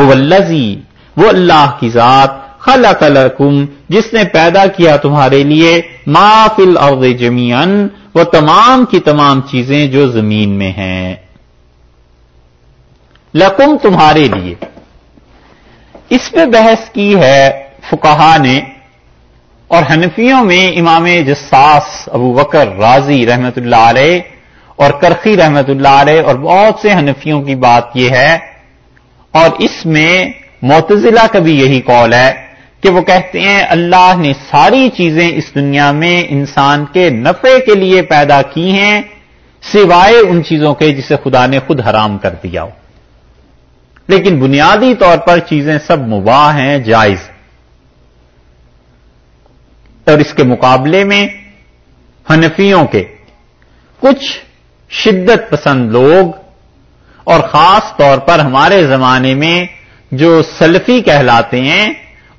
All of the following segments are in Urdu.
والذی وہ اللہ کی ذات، خلق لکم، جس نے پیدا کیا تمہارے لیے، ما فی الارض جمیعا، وہ تمام کی تمام چیزیں جو زمین میں ہیں۔ لکم تمہارے لیے۔ اس پہ بحث کی ہے فکہ نے، اور حنفیوں میں امام جساس ابو بکر راضی رحمت اللہ علیہ اور کرخی رحمت اللہ علیہ اور بہت سے حنفیوں کی بات یہ ہے اور اس میں معتزلہ کا بھی یہی قول ہے کہ وہ کہتے ہیں اللہ نے ساری چیزیں اس دنیا میں انسان کے نفع کے لیے پیدا کی ہیں، سوائے ان چیزوں کے جسے خدا نے خود حرام کر دیا ہو۔ لیکن بنیادی طور پر چیزیں سب مباح ہیں، جائز۔ اور اس کے مقابلے میں حنفیوں کے کچھ شدت پسند لوگ اور خاص طور پر ہمارے زمانے میں جو سلفی کہلاتے ہیں،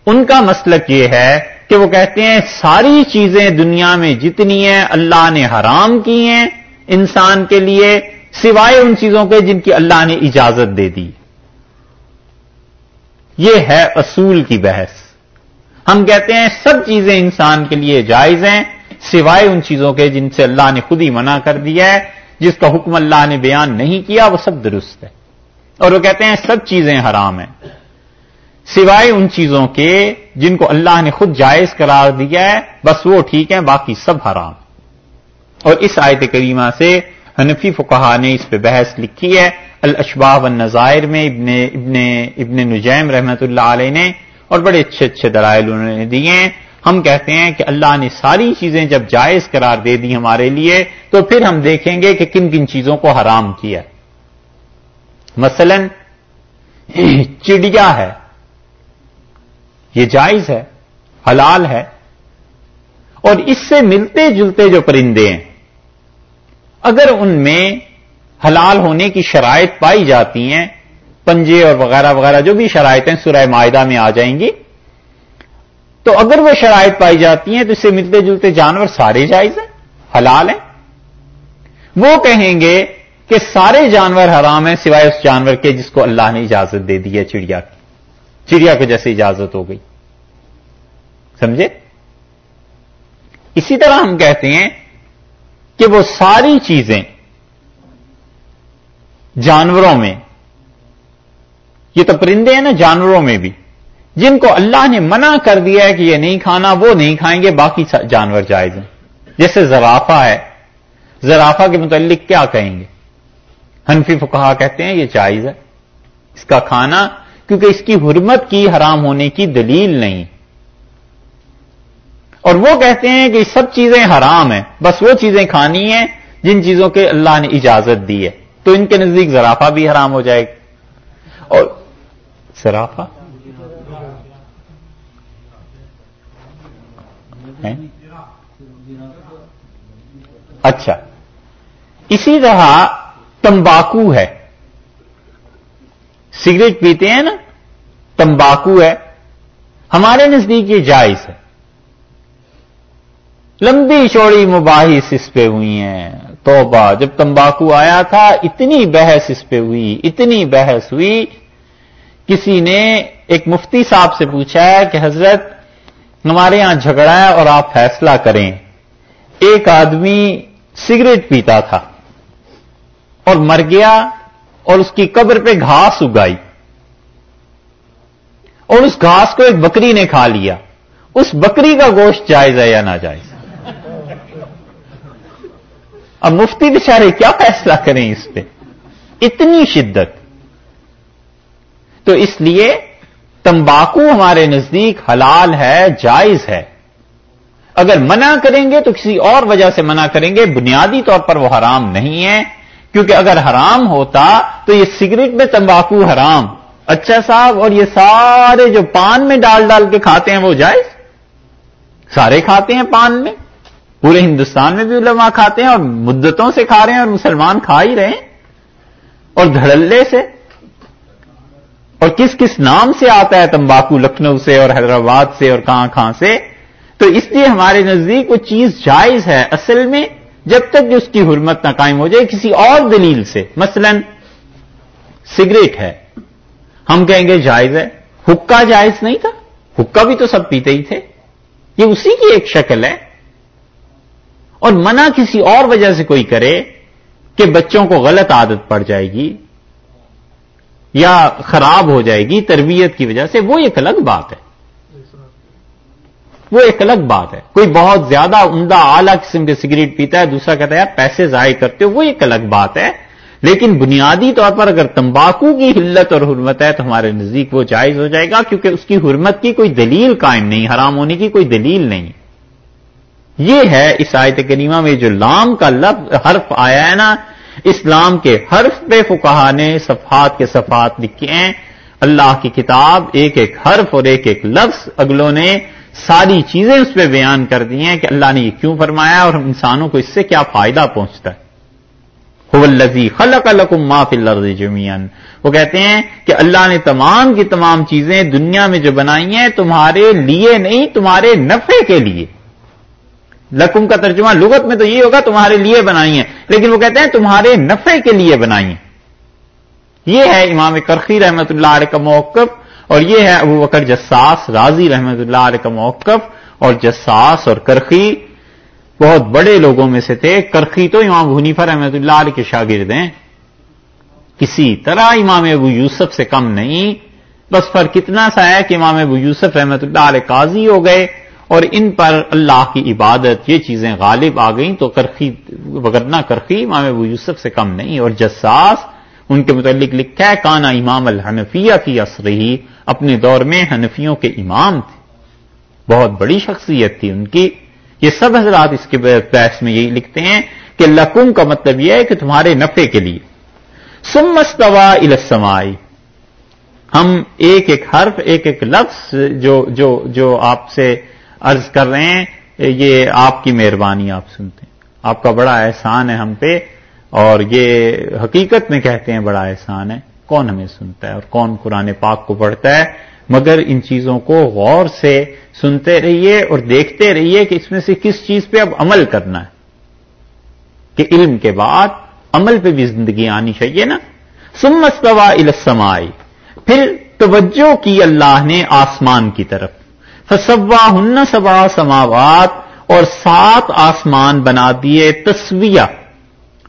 ان کا مسلک یہ ہے کہ وہ کہتے ہیں ساری چیزیں دنیا میں جتنی ہیں اللہ نے حرام کی ہیں انسان کے لیے، سوائے ان چیزوں کے جن کی اللہ نے اجازت دے دی۔ یہ ہے اصول کی بحث۔ ہم کہتے ہیں سب چیزیں انسان کے لیے جائز ہیں، سوائے ان چیزوں کے جن سے اللہ نے خود ہی منع کر دیا ہے۔ جس کا حکم اللہ نے بیان نہیں کیا، وہ سب درست ہے۔ اور وہ کہتے ہیں، سب چیزیں حرام ہیں۔ سوائے ان چیزوں کے جن کو اللہ نے خود جائز قرار دیا ہے، بس وہ ٹھیک ہیں، باقی سب حرام۔ اور اس آیت کریمہ سے حنفی فقہ نے اس پہ بحث لکھی ہے۔ الاشباح النظائر میں ابن ابن ابن نجیم رحمت اللہ علیہ نے اور بڑے اچھے اچھے دلائل انہوں نے دیے ہیں۔ ہم کہتے ہیں کہ اللہ نے ساری چیزیں جب جائز قرار دے دی ہمارے لیے، تو پھر ہم دیکھیں گے کہ کن کن چیزوں کو حرام کیا مثلا، چڑیا ہے۔ یہ جائز ہے، حلال ہے۔ اور اس سے ملتے جلتے جو پرندے ہیں، اگر ان میں حلال ہونے کی شرائط پائی جاتی ہیں، پنجے اور وغیرہ وغیرہ جو بھی شرائطیں سورہ معاہدہ میں آ جائیں گی۔ تو اگر وہ شرائط پائی جاتی ہیں تو اس سے ملتے جلتے جانور سارے جائز ہیں، حلال ہیں۔ وہ کہیں گے کہ سارے جانور حرام ہیں سوائے اس جانور کے جس کو اللہ نے اجازت دے دی ہے چڑیا کی۔ چڑیا کو جیسے اجازت ہو گئی۔ سمجھے؟ اسی طرح ہم کہتے ہیں کہ وہ ساری چیزیں جانوروں میں، یہ تو پرندے ہیں نا، جانوروں میں بھی۔ جن کو اللہ نے منع کر دیا ہے کہ یہ نہیں کھانا، وہ نہیں کھائیں گے، باقی جانور جائز ہیں۔ جیسے زرافہ ہے۔ زرافہ کے متعلق کیا کہیں گے؟ حنفی فکہ کہتے ہیں یہ جائز ہے۔ اس کا کھانا، کیونکہ اس کی حرمت کی حرام ہونے کی دلیل نہیں۔ اور وہ کہتے ہیں کہ سب چیزیں حرام ہیں۔ بس وہ چیزیں کھانی ہیں جن چیزوں کے اللہ نے اجازت دی ہے۔ تو ان کے نزدیک زرافہ بھی حرام ہو جائے گا۔ اور زرافہ؟ اچھا۔ اسی طرح تمباکو ہے۔ سگریٹ پیتے ہیں نا؟ تمباکو ہے۔ ہمارے نزدیک یہ جائز ہے۔ لمبی چوڑی مباحث اس پہ ہوئی ہیں۔ توبہ۔ جب تمباکو آیا تھا، اتنی بحث اس پہ ہوئی، اتنی بحث ہوئی۔ کسی نے ایک مفتی صاحب سے پوچھا ہے کہ حضرت ہمارے یہاں جھگڑا ہے اور آپ فیصلہ کریں۔ ایک آدمی سگریٹ پیتا تھا اور مر گیا اور اس کی قبر پہ گھاس اگائی اور اس گھاس کو ایک بکری نے کھا لیا۔ اس بکری کا گوشت جائز ہے یا ناجائز؟ اب مفتی بیچارے کیا فیصلہ کریں اس پہ؟ اتنی شدت۔ تو اس لیے تمباکو ہمارے نزدیک حلال ہے، جائز ہے۔ اگر منع کریں گے تو کسی اور وجہ سے منع کریں گے، بنیادی طور پر وہ حرام نہیں ہے۔ کیونکہ اگر حرام ہوتا تو یہ سگریٹ میں تمباکو حرام۔ اچھا صاحب، اور یہ سارے جو پان میں ڈال ڈال کے کھاتے ہیں وہ جائز؟ سارے کھاتے ہیں پان میں؟ پورے ہندوستان میں بھی علماء کھاتے ہیں اور مدتوں سے کھا رہے ہیں اور مسلمان کھا ہی رہے ہیں؟ اور دھڑلے سے؟ اور کس کس نام سے آتا ہے تمباکو لکھنؤ سے اور حیدرآباد سے اور کہاں کہاں سے؟ تو اس لیے ہمارے نزدیک وہ چیز جائز ہے اصل میں جب تک کہ اس کی حرمت نہ قائم ہو جائے کسی اور دلیل سے۔ مثلا سگریٹ ہے۔ ہم کہیں گے جائز ہے۔ حکا جائز نہیں تھا۔ حکا بھی تو سب پیتے ہی تھے۔ یہ اسی کی ایک شکل ہے۔ اور منع کسی اور وجہ سے کوئی کرے کہ بچوں کو غلط عادت پڑ جائے گی۔ یا خراب ہو جائے گی تربیت کی وجہ سے، وہ ایک الگ بات ہے۔ وہ ایک الگ بات ہے۔ کوئی بہت زیادہ عمدہ اعلی قسم کے سگریٹ پیتا ہے، دوسرا کہتا ہے، یار، پیسے ضائع کرتے ہو، وہ ایک الگ بات ہے۔ لیکن بنیادی طور پر اگر تمباکو کی حلت اور حرمت ہے، تو ہمارے نزدیک وہ جائز ہو جائے گا، کیونکہ اس کی حرمت کی کوئی دلیل قائم نہیں، حرام ہونے کی کوئی دلیل نہیں۔ یہ ہے اس آیت کریمہ میں جو لام کا لفظ، حرف آیا ہے نا اسلام کے حرف پہ فکہ نے صفحات کے صفحات لکھے ہیں۔ اللہ کی کتاب ایک ایک حرف اور ایک ایک لفظ اگلوں نے ساری چیزیں اس پہ بیان کر دی ہیں کہ اللہ نے یہ کیوں فرمایا اور انسانوں کو اس سے کیا فائدہ پہنچتا ہے۔ الزی خلق الکم ما فی الارض وہ کہتے ہیں کہ اللہ نے تمام کی تمام چیزیں دنیا میں جو بنائی ہیں تمہارے لیے نہیں، تمہارے نفع کے لیے۔ لکم کا ترجمہ لغت میں تو یہ ہوگا تمہارے لیے بنائی ہیں۔ لیکن وہ کہتے ہیں تمہارے نفع کے لیے بنائی ہیں۔ یہ ہے امام کرخی رحمت اللہ علیہ کا موقف اور یہ ہے ابو بکر جساس راضی رحمت اللہ علیہ کا موقف اور جساس اور کرخی بہت بڑے لوگوں میں سے تھے۔ کرخی تو امام حنیفہ رحمت اللہ علیہ کے شاگرد ہیں۔ کسی طرح امام ابو یوسف سے کم نہیں۔ بس پر کتنا سا ہے کہ امام ابو یوسف رحمت اللہ علیہ قاضی ہو گئے۔ اور ان پر اللہ کی عبادت، یہ چیزیں غالب آ گئیں تو کرخی وگرنا کرخی امام ابو یوسف سے کم نہیں، اور جساس ان کے متعلق لکھا ہے، کانا امام الحنفیہ کی اصری اپنے دور میں حنفیوں کے امام تھے۔ بہت بڑی شخصیت تھی ان کی۔ یہ سب حضرات اس کے بحث میں یہی لکھتے ہیں کہ لکم کا مطلب یہ ہے کہ تمہارے نفے کے لیے۔ سمستوا السمائی ہم ایک ایک حرف، ایک ایک لفظ جو جو جو آپ سے عرض کر رہے ہیں، یہ آپ کی مہربانی آپ سنتے ہیں۔ آپ کا بڑا احسان ہے ہم پہ، اور یہ حقیقت میں کہتے ہیں بڑا احسان ہے۔ کون ہمیں سنتا ہے اور کون قرآن پاک کو پڑھتا ہے؟ مگر ان چیزوں کو غور سے سنتے رہیے اور دیکھتے رہیے کہ اس میں سے کس چیز پہ اب عمل کرنا ہے۔ کہ علم کے بعد عمل پہ بھی زندگی آنی چاہیے نا۔ سمستوا السمائی پھر توجہ کی اللہ نے آسمان کی طرف۔ فسوا ہن سبا سماوات اور سات آسمان بنا دیے تصویہ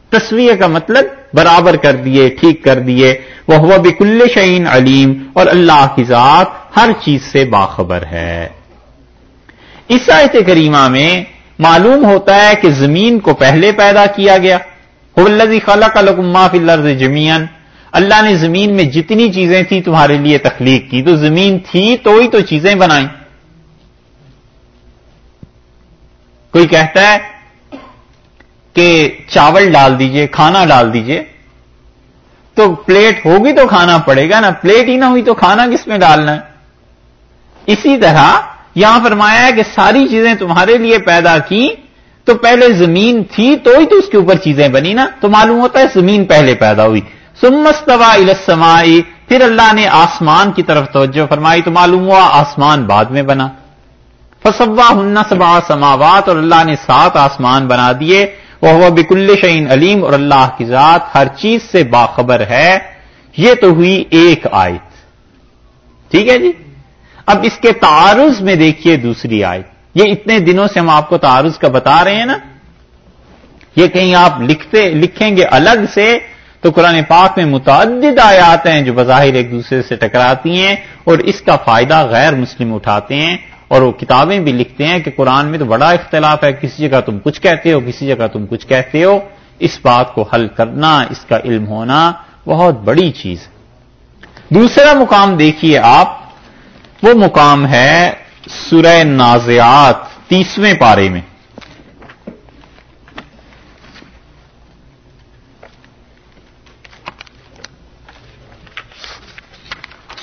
تصویہ کا مطلب برابر کر دیے، ٹھیک کر دیے۔ وہ ہوا بکل شعین علیم اور اللہ کی ذات ہر چیز سے باخبر ہے۔ اس آیت کریمہ میں معلوم ہوتا ہے کہ زمین کو پہلے پیدا کیا گیا۔ الزی خالہ کا لکما فلرز جمین اللہ نے زمین میں جتنی چیزیں تھیں تمہارے لیے تخلیق کی۔ تو زمین تھی تو ہی تو چیزیں بنائیں۔ کوئی کہتا ہے کہ چاول ڈال دیجیے، کھانا ڈال دیجیے۔ تو پلیٹ ہوگی تو کھانا پڑے گا نا، پلیٹ ہی نہ ہوئی تو کھانا کس میں ڈالنا ہے؟ اسی طرح یہاں فرمایا ہے کہ ساری چیزیں تمہارے لیے پیدا کی تو پہلے زمین تھی تو ہی تو اس کے اوپر چیزیں بنی نا، تو معلوم ہوتا ہے زمین پہلے پیدا ہوئی۔ سمستوا السمائی پھر اللہ نے آسمان کی طرف توجہ فرمائی، تو معلوم ہوا آسمان بعد میں بنا۔ فسوا ہن سبا سماوات اور اللہ نے سات آسمان بنا دیے۔ وہ بکل شعین علیم اور اللہ کی ذات ہر چیز سے باخبر ہے۔ یہ تو ہوئی ایک آیت۔ ٹھیک ہے جی؟ اب اس کے تعارض میں دیکھیے دوسری آیت۔ یہ اتنے دنوں سے ہم آپ کو تعارض کا بتا رہے ہیں نا۔ یہ کہیں آپ لکھتے، لکھیں گے الگ سے تو قرآن پاک میں متعدد آیات ہیں جو بظاہر ایک دوسرے سے ٹکراتی ہیں اور اس کا فائدہ غیر مسلم اٹھاتے ہیں۔ اور وہ کتابیں بھی لکھتے ہیں کہ قرآن میں تو بڑا اختلاف ہے، کسی جگہ تم کچھ کہتے ہو، کسی جگہ تم کچھ کہتے ہو، اس بات کو حل کرنا، اس کا علم ہونا بہت بڑی چیز ہے۔ دوسرا مقام دیکھیے آپ، وہ مقام ہے سورہ نازیات تیسویں پارے میں۔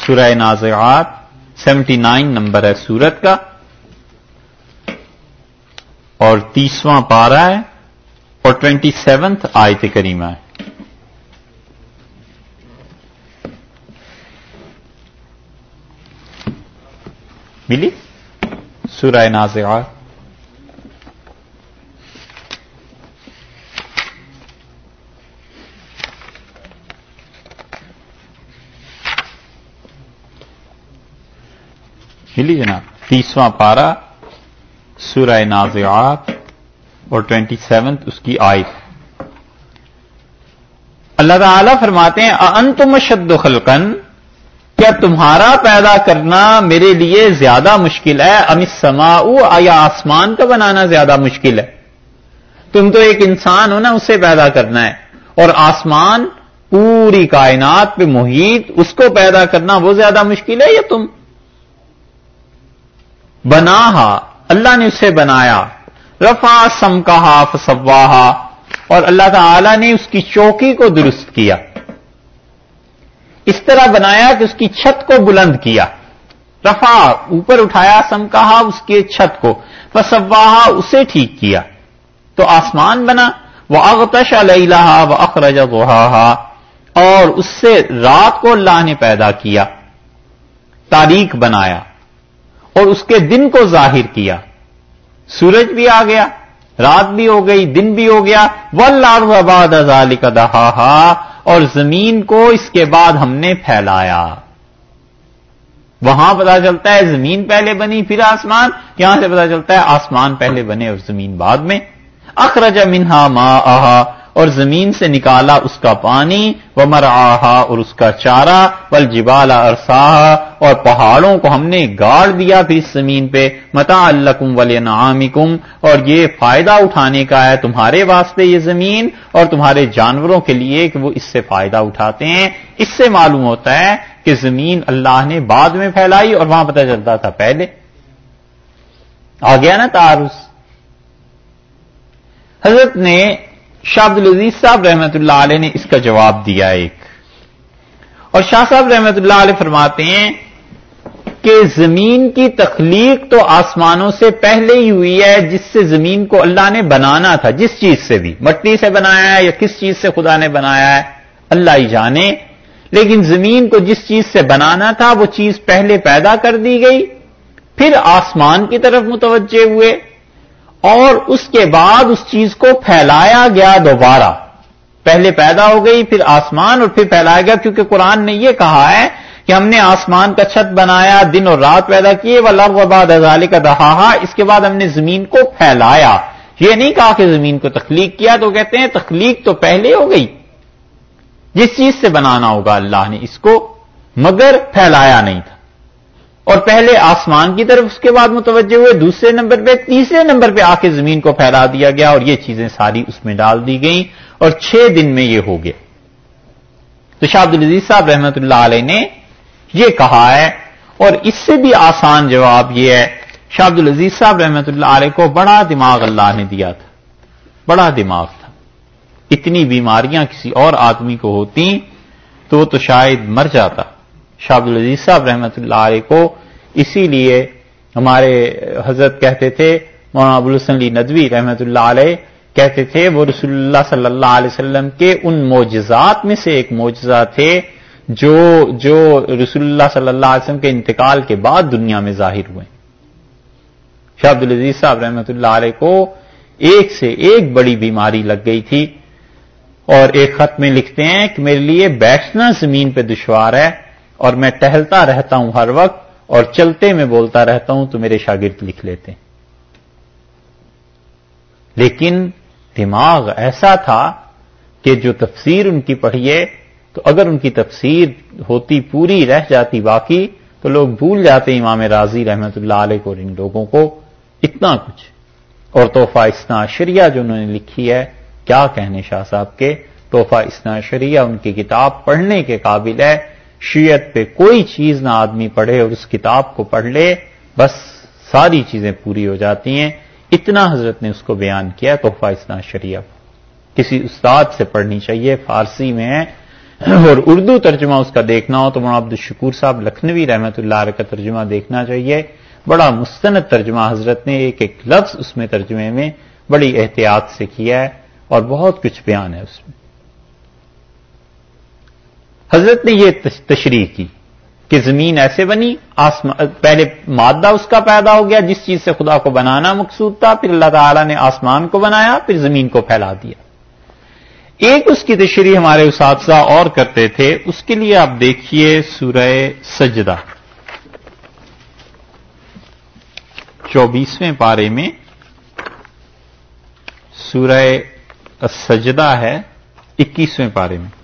سورہ نازیات سیونٹی نائن نمبر ہے سورت کا اور تیسواں پارا ہے اور ٹوینٹی سیونتھ آیت کریمہ ہے۔ ملی؟ سورہ نازعات ملی جناب تیسواں پارا سورہ نازعات اور ٹوینٹی سیونتھ اس کی آیت۔ اللہ تعالی فرماتے ہیں انتم شد خلقن کیا تمہارا پیدا کرنا میرے لیے زیادہ مشکل ہے؟ ام سما یا آسمان کا بنانا زیادہ مشکل ہے؟ تم تو ایک انسان ہو نا، اسے پیدا کرنا ہے۔ اور آسمان پوری کائنات پہ محیط، اس کو پیدا کرنا وہ زیادہ مشکل ہے یا تم؟ بنا اللہ نے اسے بنایا۔ رفا سم کہا فسواہا، اور اللہ تعالی نے اس کی چوکی کو درست کیا۔ اس طرح بنایا کہ اس کی چھت کو بلند کیا۔ رفا اوپر اٹھایا سم کہا اس کے چھت کو، فسواہا اسے ٹھیک کیا۔ تو آسمان بنا وہ اغتش اللہ و اخرج اور اس سے رات کو اللہ نے پیدا کیا۔ تاریخ بنایا۔ اور اس کے دن کو ظاہر کیا۔ سورج بھی آ گیا، رات بھی ہو گئی، دن بھی ہو گیا۔ ولاد ازال کا دہا اور زمین کو اس کے بعد ہم نے پھیلایا۔ وہاں پتا چلتا ہے زمین پہلے بنی، پھر آسمان۔ یہاں سے پتا چلتا ہے آسمان پہلے بنے اور زمین بعد میں۔ اخرج منہا ما آہا اور زمین سے نکالا اس کا پانی وہ مر اور اس کا چارہ ول جبالا اور پہاڑوں کو ہم نے گاڑ دیا پھر اس زمین پہ متا الکم ولی اور یہ فائدہ اٹھانے کا ہے تمہارے واسطے یہ زمین، اور تمہارے جانوروں کے لیے کہ وہ اس سے فائدہ اٹھاتے ہیں۔ اس سے معلوم ہوتا ہے کہ زمین اللہ نے بعد میں پھیلائی اور وہاں پتہ چلتا تھا پہلے۔ آ گیا نا تارس۔ حضرت نے شاہ عبد العزیز صاحب رحمت اللہ علیہ نے اس کا جواب دیا ایک۔ اور شاہ صاحب رحمت اللہ علیہ فرماتے ہیں کہ زمین کی تخلیق تو آسمانوں سے پہلے ہی ہوئی ہے، جس سے زمین کو اللہ نے بنانا تھا۔ جس چیز سے بھی، مٹی سے بنایا ہے یا کس چیز سے خدا نے بنایا ہے، اللہ ہی جانے۔ لیکن زمین کو جس چیز سے بنانا تھا، وہ چیز پہلے پیدا کر دی گئی۔ پھر آسمان کی طرف متوجہ ہوئے۔ اور اس کے بعد اس چیز کو پھیلایا گیا دوبارہ۔ پہلے پیدا ہو گئی، پھر آسمان اور پھر پھیلایا گیا، کیونکہ قرآن نے یہ کہا ہے کہ ہم نے آسمان کا چھت بنایا، دن اور رات پیدا کیے وہ لغ وباد ازال کا دہا اس کے بعد ہم نے زمین کو پھیلایا۔ یہ نہیں کہا کہ زمین کو تخلیق کیا تو کہتے ہیں تخلیق تو پہلے ہو گئی۔ جس چیز سے بنانا ہوگا، اللہ نے اس کو، مگر پھیلایا نہیں تھا۔ اور پہلے آسمان کی طرف اس کے بعد متوجہ ہوئے، دوسرے نمبر پہ، تیسرے نمبر پہ آ کے زمین کو پھیلا دیا گیا اور یہ چیزیں ساری اس میں ڈال دی گئیں اور چھ دن میں یہ ہو گیا تو شاہ عبد العزیز صاحب رحمت اللہ علیہ نے یہ کہا ہے اور اس سے بھی آسان جواب یہ ہے، شاہ عبد العزیز صاحب رحمت اللہ علیہ کو بڑا دماغ اللہ نے دیا تھا۔ بڑا دماغ تھا۔ اتنی بیماریاں کسی اور آدمی کو ہوتی تو وہ تو شاید مر جاتا۔ شاہ عبد العزیز صاحب رحمۃ اللہ علیہ کو اسی لیے ہمارے حضرت کہتے تھے، مولانا ابوالحسن علی ندوی رحمۃ اللہ علیہ کہتے تھے، وہ رسول اللہ صلی اللہ علیہ وسلم کے ان معجزات میں سے ایک معجزہ تھے جو جو رسول اللہ صلی اللہ علیہ وسلم کے انتقال کے بعد دنیا میں ظاہر ہوئے۔ شاہ عبد العزیز صاحب رحمۃ اللہ علیہ کو ایک سے ایک بڑی بیماری لگ گئی تھی اور ایک خط میں لکھتے ہیں کہ میرے لیے بیٹھنا زمین پہ دشوار ہے اور میں ٹہلتا رہتا ہوں ہر وقت اور چلتے میں بولتا رہتا ہوں تو میرے شاگرد لکھ لیتے لیکن دماغ ایسا تھا کہ جو تفسیر ان کی پڑھیے تو اگر ان کی تفسیر ہوتی پوری رہ جاتی باقی تو لوگ بھول جاتے امام راضی رحمت اللہ علیہ کو ان لوگوں کو۔ اتنا کچھ۔ اور تحفہ اسنا شریعہ جو انہوں نے لکھی ہے، کیا کہنے شاہ صاحب کے؟ تحفہ اسنا شریعہ ان کی کتاب پڑھنے کے قابل ہے۔ شیعت پہ کوئی چیز نہ آدمی پڑھے اور اس کتاب کو پڑھ لے، بس ساری چیزیں پوری ہو جاتی ہیں۔ اتنا حضرت نے اس کو بیان کیا، تحفہ اسنا شریعہ کسی استاد سے پڑھنی چاہیے، فارسی میں ہے۔ اور اردو ترجمہ اس کا دیکھنا ہو تو عبد الشکور صاحب لکھنوی رحمت اللہ علیہ کا ترجمہ دیکھنا چاہیے۔ بڑا مستند ترجمہ حضرت نے ایک ایک لفظ اس میں ترجمے میں بڑی احتیاط سے کیا ہے اور بہت کچھ بیان ہے اس میں۔ حضرت نے یہ تشریح کی کہ زمین ایسے بنی پہلے مادہ اس کا پیدا ہو گیا، جس چیز سے خدا کو بنانا مقصود تھا، پھر اللہ تعالی نے آسمان کو بنایا، پھر زمین کو پھیلا دیا۔ ایک اس کی تشریح ہمارے اساتذہ اور کرتے تھے، اس کے لیے آپ دیکھیے سورہ سجدہ۔ چوبیسویں پارے میں سورہ سجدہ ہے، اکیسویں پارے میں۔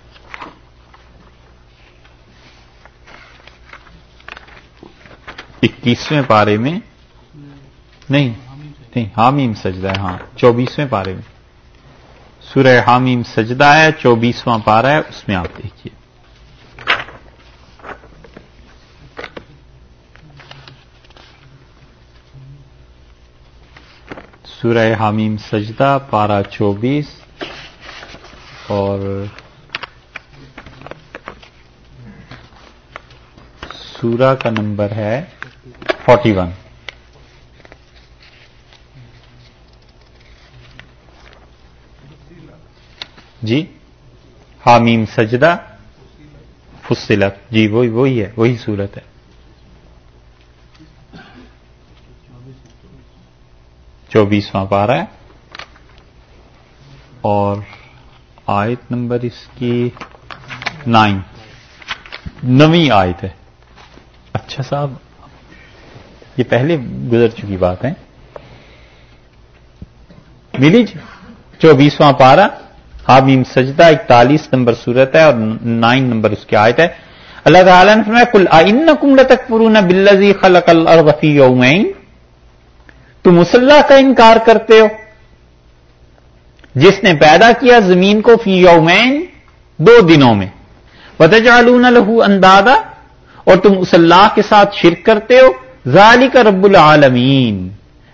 اکیسویں پارے میں نہیں نہیں، حامیم سجدہ ہے ہاں چوبیسویں پارے میں۔ سورہ حامیم سجدہ ہے، چوبیسواں پارا ہے، اس میں آپ دیکھیے۔ سورہ حامیم سجدہ پارا چوبیس، اور سورہ کا نمبر ہے فورٹی ون جی؟ حامیم سجدہ فصلت. جی وہی وہی ہے، وہی صورت ہے۔ چوبیسواں پارا ہے۔ اور آیت نمبر اس کی نائن۔ نویں آیت ہے۔ اچھا صاحب یہ پہلے گزر چکی بات ہے ملی جی چوبیسواں پارا حامیم سجدہ اکتالیس نمبر صورت ہے اور نائن نمبر اس کی آیت ہے۔ اللہ تعالیٰ نے فرمایا کل آئن کم تک پرون بلزی خلق الرفی یومین۔ تم مسلح کا انکار کرتے ہو۔ جس نے پیدا کیا زمین کو فی یومین دو دنوں میں۔ وتجعلون لہو اندادا۔ اور تم اس اللہ کے ساتھ شرک کرتے ہو۔ ذالک رب العالمین۔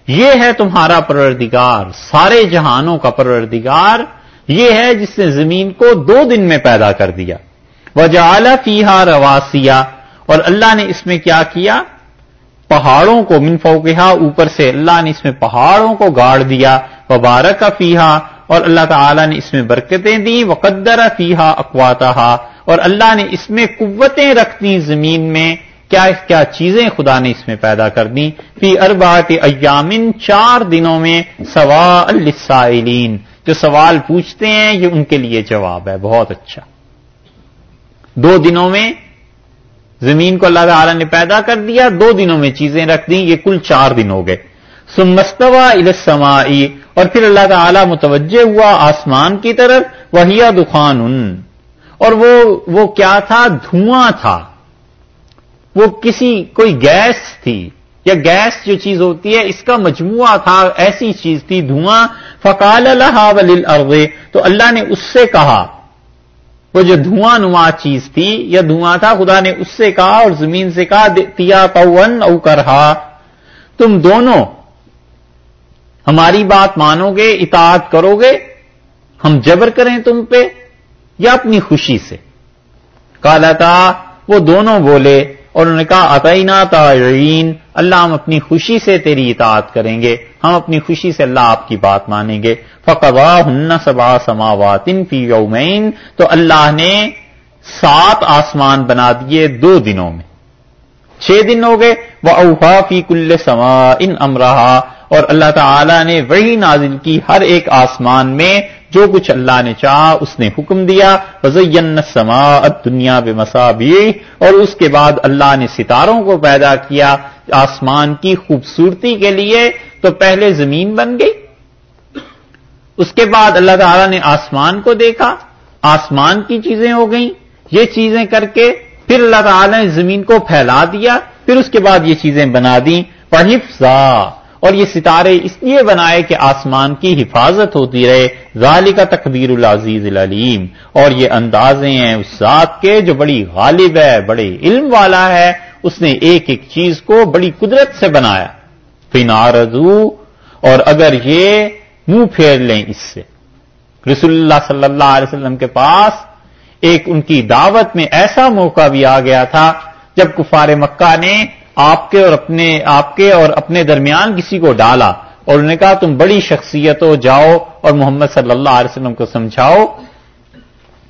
یہ ہے تمہارا پروردگار۔ سارے جہانوں کا پروردگار۔ یہ ہے جس نے زمین کو دو دن میں پیدا کر دیا۔ وجہ فیحا رواسیا اور اللہ نے اس میں کیا کیا؟ پہاڑوں کو منفو کہا اوپر سے اللہ نے اس میں پہاڑوں کو گاڑ دیا۔ وبارک کا اور اللہ تعالی نے اس میں برکتیں دی وقدر فیحا اقواتا اور اللہ نے اس میں قوتیں رکھ دی زمین میں۔ کیا کیا چیزیں خدا نے اس میں پیدا کر دی فی اربات ایامن، چار دنوں میں سوا السائلین جو سوال پوچھتے ہیں، یہ ان کے لیے جواب ہے۔ بہت اچھا۔ دو دنوں میں زمین کو اللہ تعالی نے پیدا کر دیا، دو دنوں میں چیزیں رکھ دی یہ کل چار دن ہو گئے۔ سمستوا السمائی اور پھر اللہ تعالی متوجہ ہوا آسمان کی طرف وہیا دخان۔ اور وہ وہ کیا تھا؟ دھواں تھا۔ وہ کسی کوئی گیس تھی یا گیس جو چیز ہوتی ہے، اس کا مجموعہ تھا، ایسی چیز تھی، دھواں۔ فقال اللہ ولیل تو اللہ نے اس سے کہا، وہ جو دھواں نما چیز تھی، یا دھواں تھا، خدا نے اس سے کہا اور زمین سے کہا تیا پون او کرہا تم دونوں ہماری بات مانو گے اطاعت کرو گے ہم جبر کریں تم پہ یا اپنی خوشی سے۔ کالا تھا وہ دونوں بولے اور انہوں نے کہا عطینا تعین اللہ ہم اپنی خوشی سے تیری اطاعت کریں گے، ہم اپنی خوشی سے اللہ آپ کی بات مانیں گے۔ فقوا ہن سبا سماوات فی یومین تو اللہ نے سات آسمان بنا دیے دو دنوں میں۔ چھ دن ہو گئے وہ اوہا فی کل سما ان امرہا اور اللہ تعالی نے وہی نازل کی ہر ایک آسمان میں جو کچھ اللہ نے چاہا اس نے حکم دیا۔ وزین سما دنیا بے اور اس کے بعد اللہ نے ستاروں کو پیدا کیا آسمان کی خوبصورتی کے لیے تو پہلے زمین بن گئی۔ اس کے بعد اللہ تعالی نے آسمان کو دیکھا۔ آسمان کی چیزیں ہو گئیں۔ یہ چیزیں کر کے پھر اللہ تعالی نے زمین کو پھیلا دیا۔ پھر اس کے بعد یہ چیزیں بنا دی پڑھفا اور یہ ستارے اس لیے بنائے کہ آسمان کی حفاظت ہوتی رہے۔ ظالی کا تقبیر العزیز العلیم۔ اور یہ اندازے ہیں اس ذات کے جو بڑی غالب ہے، بڑے علم والا ہے۔ اس نے ایک ایک چیز کو بڑی قدرت سے بنایا۔ فنارزو اور اگر یہ منہ پھیر لیں اس سے۔ رسول اللہ صلی اللہ علیہ وسلم کے پاس ایک ان کی دعوت میں ایسا موقع بھی آ گیا تھا جب کفار مکہ نے آپ کے اور اپنے، آپ کے اور اپنے درمیان کسی کو ڈالا اور انہوں نے کہا تم بڑی شخصیت ہو، جاؤ اور محمد صلی اللہ علیہ وسلم کو سمجھاؤ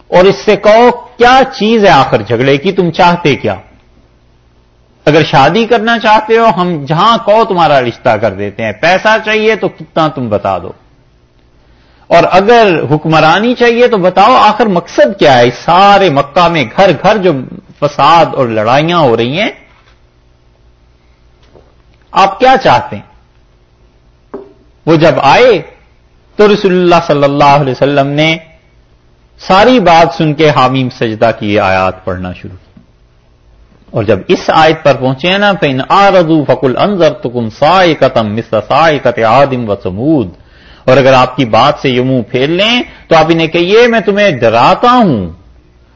اور اس سے کہو کیا چیز ہے آخر جھگڑے کی، تم چاہتے کیا؟ اگر شادی کرنا چاہتے ہو، ہم جہاں کہو تمہارا رشتہ کر دیتے ہیں، پیسہ چاہیے تو کتنا تم بتا دو۔ اور اگر حکمرانی چاہیے تو بتاؤ آخر مقصد کیا ہے؟ سارے مکہ میں گھر گھر جو فساد اور لڑائیاں ہو رہی ہیں آپ کیا چاہتے ہیں؟ وہ جب آئے تو رسول اللہ صلی اللہ علیہ وسلم نے ساری بات سن کے حامیم سجدہ کی آیات پڑھنا شروع کی۔ اور جب اس آیت پر پہنچے نا پین آردو فکل انضر تکم سائے قتم آدم و سمود اور اگر آپ کی بات سے یہ منہ پھیر لیں تو آپ انہیں کہیے، میں تمہیں ڈراتا ہوں۔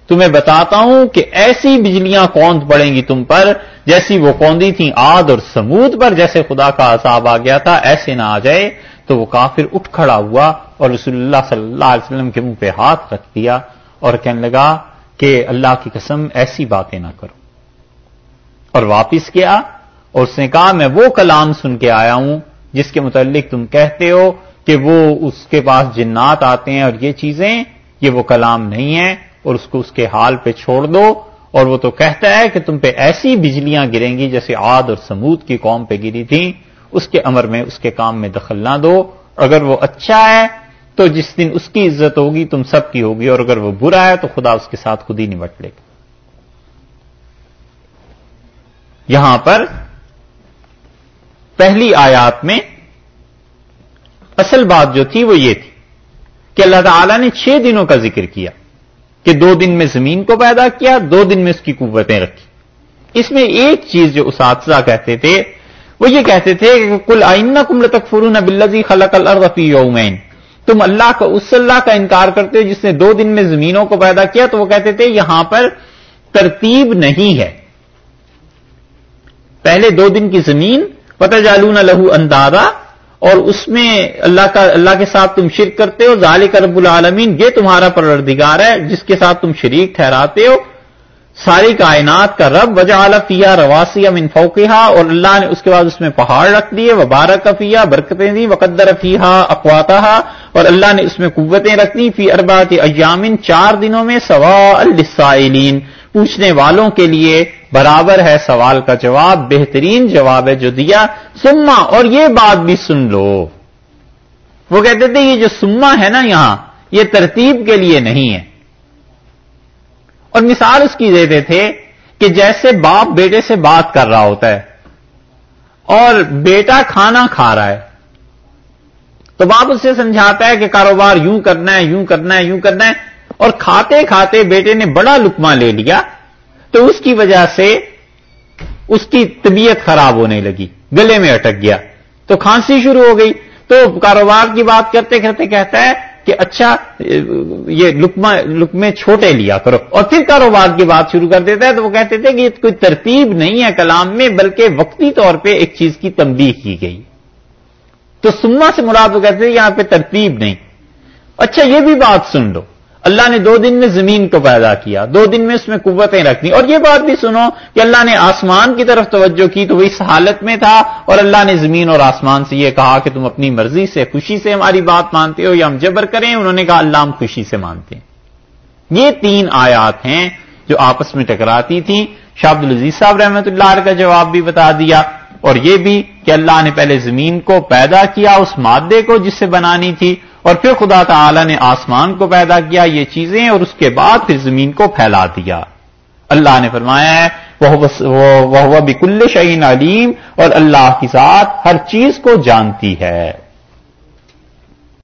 تمہیں بتاتا ہوں کہ ایسی بجلیاں کوند پڑیں گی تم پر؟ جیسی وہ کوندی تھیں آد اور سمود پر، جیسے خدا کا عذاب آ گیا تھا، ایسے نہ آ جائے۔ تو وہ کافر اٹھ کھڑا ہوا اور رسول اللہ صلی اللہ علیہ وسلم کے منہ پہ ہاتھ رکھ دیا اور کہنے لگا کہ اللہ کی قسم ایسی باتیں نہ کرو۔ اور واپس کیا اور اس نے کہا، میں وہ کلام سن کے آیا ہوں جس کے متعلق تم کہتے ہو کہ وہ اس کے پاس جنات آتے ہیں اور یہ چیزیں، یہ وہ کلام نہیں ہے اور اس کو اس کے حال پہ چھوڑ دو اور وہ تو کہتا ہے کہ تم پہ ایسی بجلیاں گریں گی جیسے آد اور سمود کی قوم پہ گری تھی، اس کے امر میں اس کے کام میں دخل نہ دو۔ اگر وہ اچھا ہے تو جس دن اس کی عزت ہوگی تم سب کی ہوگی، اور اگر وہ برا ہے تو خدا اس کے ساتھ خود ہی نمٹ لے گا۔ یہاں پر پہلی آیات میں اصل بات جو تھی وہ یہ تھی کہ اللہ تعالی نے چھ دنوں کا ذکر کیا۔ کہ دو دن میں زمین کو پیدا کیا، دو دن میں اس کی قوتیں رکھی۔ اس میں ایک چیز جو اساتذہ کہتے تھے، وہ یہ کہتے تھے کہ کل آئینہ کم تک فرون بلزی خلق الرفی یومین۔ تم اللہ کا، اس اللہ کا انکار کرتے ہو جس نے دو دن میں زمینوں کو پیدا کیا، تو وہ کہتے تھے یہاں پر ترتیب نہیں ہے۔ پہلے دو دن کی زمین پتہ جالون لہو اندازہ اور اس میں اللہ کا، اللہ کے ساتھ تم شرک کرتے ہو ظال رب العالمین، یہ تمہارا پروردگار ہے، جس کے ساتھ تم شریک ٹھہراتے ہو ساری کائنات کا رب وجہ فیا رواسی من فوقہا، اور اللہ نے اس کے بعد اس میں پہاڑ رکھ دیے، وبارک فیا برکتیں دی وقدر فیحا اقواتا اور اللہ نے اس میں قوتیں رکھ دی فی اربات ایامن، چار دنوں میں سوا السائلین پوچھنے والوں کے لیے برابر ہے سوال کا جواب، بہترین جواب ہے جو دیا سما اور یہ بات بھی سن لو۔ وہ کہتے تھے، یہ جو سما ہے نا یہاں، یہ ترتیب کے لیے نہیں ہے۔ اور مثال اس کی دیتے تھے کہ جیسے باپ بیٹے سے بات کر رہا ہوتا ہے اور بیٹا کھانا کھا رہا ہے، تو باپ اس سے سمجھاتا ہے کہ کاروبار یوں کرنا ہے، یوں کرنا ہے، یوں کرنا ہے، اور کھاتے کھاتے بیٹے نے بڑا لکما لے لیا، تو اس کی وجہ سے اس کی طبیعت خراب ہونے لگی، گلے میں اٹک گیا، تو کھانسی شروع ہو گئی، تو کاروبار کی بات کرتے کرتے کہتا ہے کہ اچھا یہ لکما لکمے چھوٹے لیا کرو۔ اور پھر کاروبار کی بات شروع کر دیتا ہے تو وہ کہتے تھے کہ یہ کوئی ترتیب نہیں ہے کلام میں، بلکہ وقتی طور پہ ایک چیز کی تنبیہ کی گئی۔ تو سما سے مراد وہ کہتے تھے، یہاں پہ ترتیب نہیں۔ اچھا یہ بھی بات سن لو۔ اللہ نے دو دن میں زمین کو پیدا کیا، دو دن میں اس میں قوتیں رکھنی اور یہ بات بھی سنو کہ اللہ نے آسمان کی طرف توجہ کی تو وہ اس حالت میں تھا اور اللہ نے زمین اور آسمان سے یہ کہا کہ تم اپنی مرضی سے خوشی سے ہماری بات مانتے ہو یا ہم جبر کریں، انہوں نے کہا اللہ ہم خوشی سے مانتے ہیں۔ یہ تین آیات ہیں جو آپس میں ٹکراتی تھیں۔ شاہد العزیز صاحب رحمت اللہ کا جواب بھی بتا دیا۔ اور یہ بھی کہ اللہ نے پہلے زمین کو پیدا کیا، اس مادے کو جس سے بنانی تھی اور پھر خدا تعالی نے آسمان کو پیدا کیا، یہ چیزیں اور اس کے بعد پھر زمین کو پھیلا دیا۔ اللہ نے فرمایا ہے وہ بکل شعین علیم اور اللہ کی ذات ہر چیز کو جانتی ہے۔